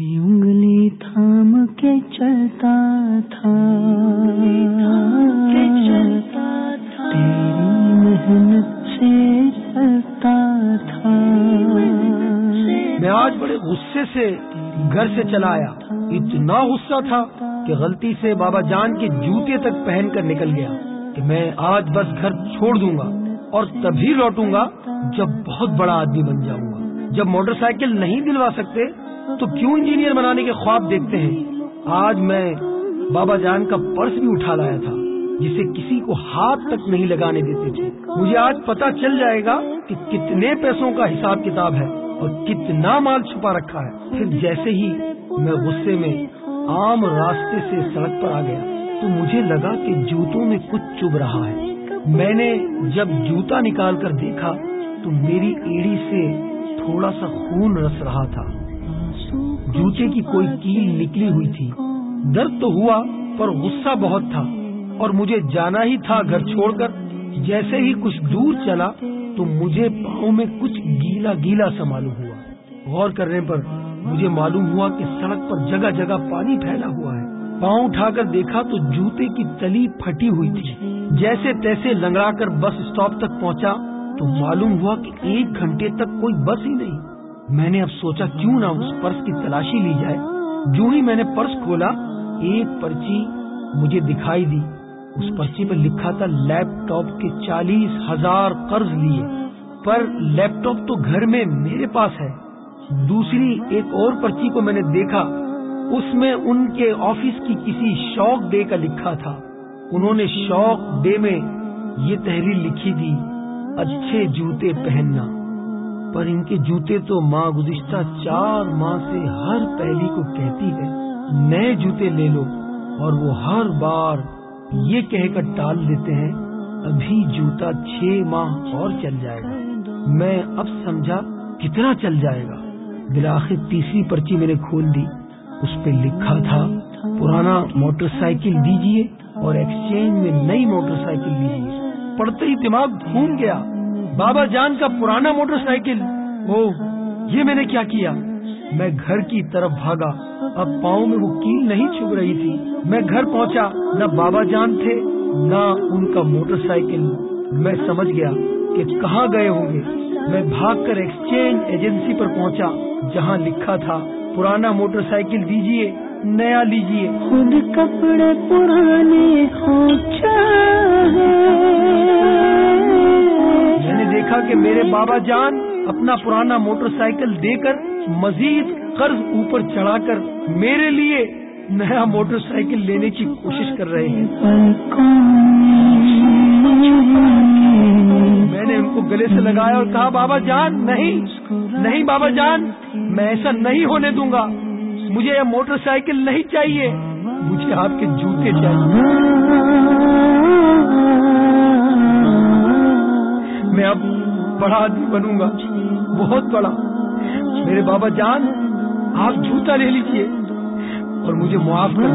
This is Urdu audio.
انگلی تھام کے چلتا تھا۔ چلتا تھا۔ تیری محنت سے چلتا تھا۔ میں آج بڑے غصے سے گھر سے چلا آیا۔ اتنا غصہ تھا کہ غلطی سے بابا جان کے جوتے تک پہن کر نکل گیا کہ میں آج بس گھر چھوڑ دوں گا اور تبھی لوٹوں گا جب بہت بڑا آدمی بن جاؤں گا۔ جب موٹر سائیکل نہیں دلوا سکتے تو کیوں انجینئر بنانے کے خواب دیکھتے ہیں؟ آج میں بابا جان کا پرس بھی اٹھا لایا تھا، جسے کسی کو ہاتھ تک نہیں لگانے دیتے تھے۔ مجھے آج پتا چل جائے گا کہ کتنے پیسوں کا حساب کتاب ہے اور کتنا مال چھپا رکھا ہے۔ پھر جیسے ہی میں غصے میں عام راستے سے سڑک پر آ گیا تو مجھے لگا کہ جوتوں میں کچھ چب رہا ہے۔ میں نے جب جوتا نکال کر دیکھا تو میری ایڑی سے تھوڑا سا خون رس رہا تھا۔ جوتے کی کوئی کیل نکلی ہوئی تھی۔ درد تو ہوا، پر غصہ بہت تھا۔ اور مجھے جانا ہی تھا گھر چھوڑ کر۔ جیسے ہی کچھ دور چلا، تو مجھے پاؤں میں کچھ گیلا گیلا سا معلوم ہوا۔ غور کرنے پر مجھے معلوم ہوا کہ سڑک پر جگہ جگہ پانی پھیلا ہوا ہے۔ پاؤں اٹھا کر دیکھا تو جوتے کی تلی پھٹی ہوئی تھی۔ جیسے تیسے لنگڑا کر بس اسٹاپ تک پہنچا، تو معلوم ہوا کہ ایک گھنٹے تک کوئی بس ہی نہیں۔ میں نے اب سوچا کیوں نہ اس پرس کی تلاشی لی جائے۔ جو ہی میں نے پرس کھولا، ایک پرچی مجھے دکھائی دی۔ اس پرچی پر لکھا تھا لیپ ٹاپ کے چالیس ہزار قرض لیے، پر لیپ ٹاپ تو گھر میں میرے پاس ہے۔ دوسری ایک اور پرچی کو میں نے دیکھا، اس میں ان کے آفس کی کسی شوق ڈے کا لکھا تھا۔ انہوں نے شوق ڈے میں یہ تحریر لکھی تھی، اچھے جوتے پہننا۔ پر ان کے جوتے تو ماں گزشتہ چار ماہ سے ہر پہلی کو کہتی ہے، نئے جوتے لے لو۔ اور وہ ہر بار یہ کہہ کر ٹال دیتے ہیں، ابھی جوتا چھ ماہ اور چل جائے گا۔ میں اب سمجھا کتنا چل جائے گا۔ بلاخر تیسری پرچی میں نے کھول دی۔ اس پہ لکھا تھا، پرانا موٹر سائیکل دیجیے اور ایکسچینج میں نئی موٹر سائیکل لیجیے پڑھتے ہی دماغ گھوم گیا۔ بابا جان کا پرانا موٹر سائیکل۔ او یہ میں نے کیا کیا؟ میں گھر کی طرف بھاگا۔ اب پاؤں میں وہ کیل نہیں چھپ رہی تھی۔ میں گھر پہنچا۔ نہ بابا جان تھے، نہ ان کا موٹر سائیکل۔ میں سمجھ گیا کہ کہاں گئے ہوں گے۔ میں بھاگ کر ایکسچینج ایجنسی پر پہنچا، جہاں لکھا تھا، پرانا موٹر سائیکل دیجیے نیا لیجیے خود کپڑے پرانے میرے بابا جان اپنا پرانا موٹر سائیکل دے کر مزید قرض اوپر چڑھا کر میرے لیے نیا موٹر سائیکل لینے کی کوشش کر رہے ہیں۔ میں نے ان کو گلے سے لگایا اور کہا، بابا جان، نہیں نہیں بابا جان، میں ایسا نہیں ہونے دوں گا۔ مجھے یہ موٹر سائیکل نہیں چاہیے۔ مجھے آپ کے جوتے چاہیے۔ میں اب بڑا آدمی بنوں گا۔ بہت بڑا۔ میرے بابا جان، آپ جوتا لے لیجیے اور مجھے معاف کر